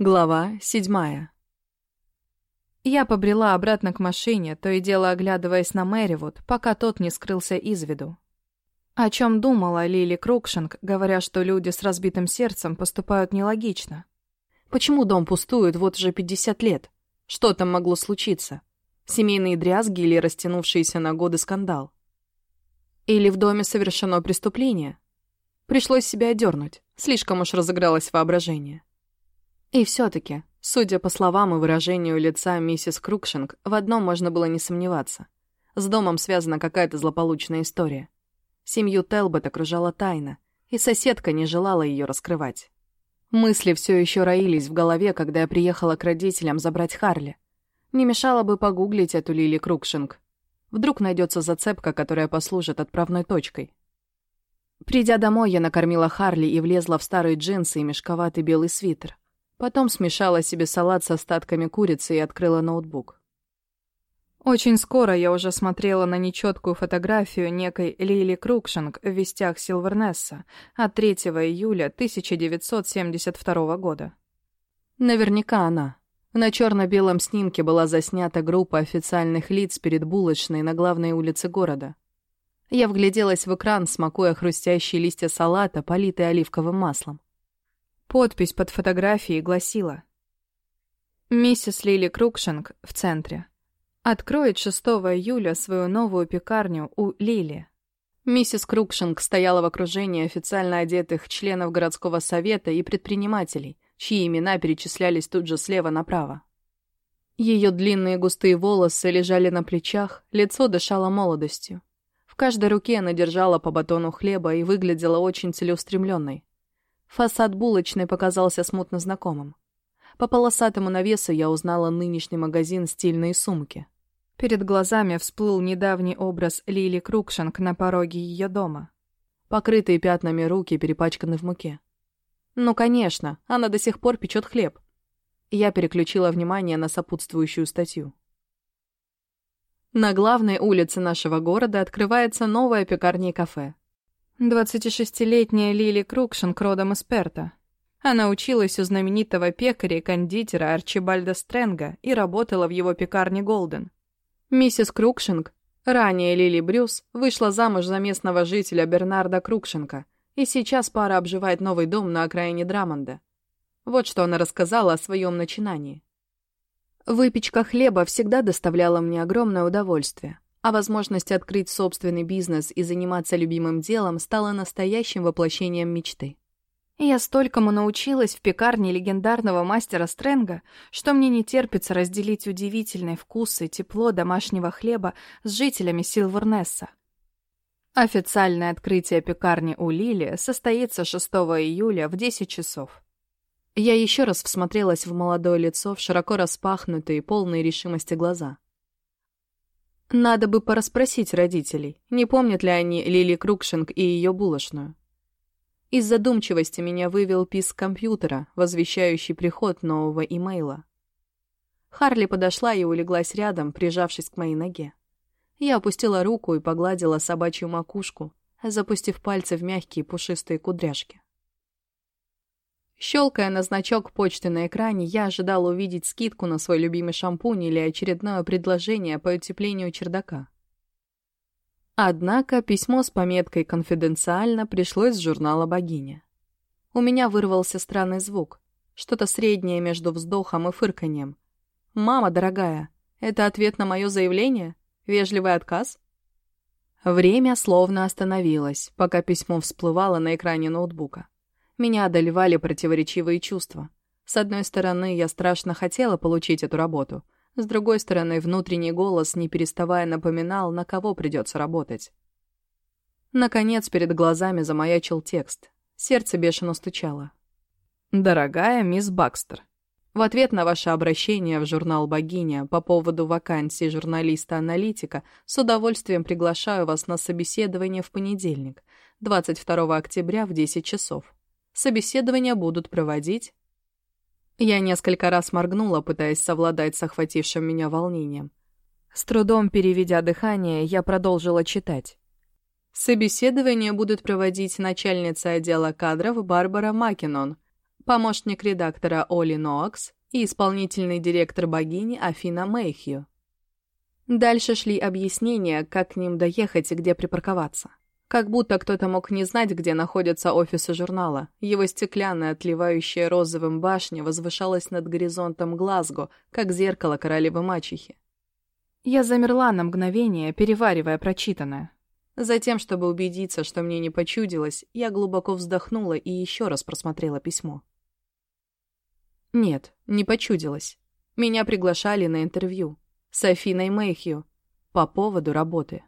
Глава седьмая. Я побрела обратно к машине, то и дело оглядываясь на Мэривуд, пока тот не скрылся из виду. О чем думала Лили Крукшинг, говоря, что люди с разбитым сердцем поступают нелогично? Почему дом пустует вот уже 50 лет? Что там могло случиться? Семейные дрязги или растянувшийся на годы скандал? Или в доме совершено преступление? Пришлось себя одернуть, слишком уж разыгралось воображение. И все-таки, судя по словам и выражению лица миссис Крукшинг, в одном можно было не сомневаться. С домом связана какая-то злополучная история. Семью Телбот окружала тайна, и соседка не желала ее раскрывать. Мысли все еще роились в голове, когда я приехала к родителям забрать Харли. Не мешало бы погуглить эту Лили Крукшинг. Вдруг найдется зацепка, которая послужит отправной точкой. Придя домой, я накормила Харли и влезла в старые джинсы и мешковатый белый свитер. Потом смешала себе салат с остатками курицы и открыла ноутбук. Очень скоро я уже смотрела на нечеткую фотографию некой Лили Крукшинг в вестях Силвернесса от 3 июля 1972 года. Наверняка она. На черно-белом снимке была заснята группа официальных лиц перед булочной на главной улице города. Я вгляделась в экран, смакуя хрустящие листья салата, политые оливковым маслом. Подпись под фотографией гласила «Миссис Лили Крукшинг в центре. Откроет 6 июля свою новую пекарню у Лили». Миссис Крукшинг стояла в окружении официально одетых членов городского совета и предпринимателей, чьи имена перечислялись тут же слева направо. Ее длинные густые волосы лежали на плечах, лицо дышало молодостью. В каждой руке она держала по батону хлеба и выглядела очень целеустремленной. Фасад булочной показался смутно знакомым. По полосатому навесу я узнала нынешний магазин стильные сумки. Перед глазами всплыл недавний образ Лили Крукшинг на пороге ее дома. Покрытые пятнами руки перепачканы в муке. Ну, конечно, она до сих пор печет хлеб. Я переключила внимание на сопутствующую статью. На главной улице нашего города открывается новая пекарня и кафе. 26-летняя Лили Крукшинг родом из Перта. Она училась у знаменитого пекаря и кондитера Арчибальда Стрэнга и работала в его пекарне Голден. Миссис Крукшинг, ранее Лили Брюс, вышла замуж за местного жителя Бернарда Крукшинга, и сейчас пара обживает новый дом на окраине Драмонда. Вот что она рассказала о своем начинании. Выпечка хлеба всегда доставляла мне огромное удовольствие а возможность открыть собственный бизнес и заниматься любимым делом стала настоящим воплощением мечты. Я столькому научилась в пекарне легендарного мастера Стрэнга, что мне не терпится разделить удивительный вкус и тепло домашнего хлеба с жителями Силвернесса. Официальное открытие пекарни у Лили состоится 6 июля в 10 часов. Я еще раз всмотрелась в молодое лицо, в широко распахнутые, полные решимости глаза. Надо бы порасспросить родителей, не помнят ли они Лили Крукшинг и ее булочную. Из задумчивости меня вывел писк компьютера, возвещающий приход нового имейла. Харли подошла и улеглась рядом, прижавшись к моей ноге. Я опустила руку и погладила собачью макушку, запустив пальцы в мягкие пушистые кудряшки. Щелкая на значок почты на экране, я ожидала увидеть скидку на свой любимый шампунь или очередное предложение по утеплению чердака. Однако письмо с пометкой «Конфиденциально» пришло из журнала «Богиня». У меня вырвался странный звук, что-то среднее между вздохом и фырканьем. «Мама, дорогая, это ответ на мое заявление? Вежливый отказ?» Время словно остановилось, пока письмо всплывало на экране ноутбука. Меня одолевали противоречивые чувства. С одной стороны, я страшно хотела получить эту работу. С другой стороны, внутренний голос, не переставая, напоминал, на кого придется работать. Наконец, перед глазами замаячил текст. Сердце бешено стучало. «Дорогая мисс Бакстер, в ответ на ваше обращение в журнал «Богиня» по поводу вакансии журналиста-аналитика с удовольствием приглашаю вас на собеседование в понедельник, 22 октября в 10 часов. Собеседования будут проводить. Я несколько раз моргнула, пытаясь совладать с охватившим меня волнением. С трудом переведя дыхание, я продолжила читать. Собеседование будут проводить начальница отдела кадров Барбара Макинон, помощник редактора Оли Ноакс и исполнительный директор богини Афина Мэйхью. Дальше шли объяснения, как к ним доехать и где припарковаться. Как будто кто-то мог не знать, где находятся офисы журнала. Его стеклянная, отливающая розовым башня возвышалась над горизонтом Глазго, как зеркало королевы мачехи. Я замерла на мгновение, переваривая прочитанное. Затем, чтобы убедиться, что мне не почудилось, я глубоко вздохнула и еще раз просмотрела письмо. Нет, не почудилось. Меня приглашали на интервью с Афиной Мэйхью по поводу работы.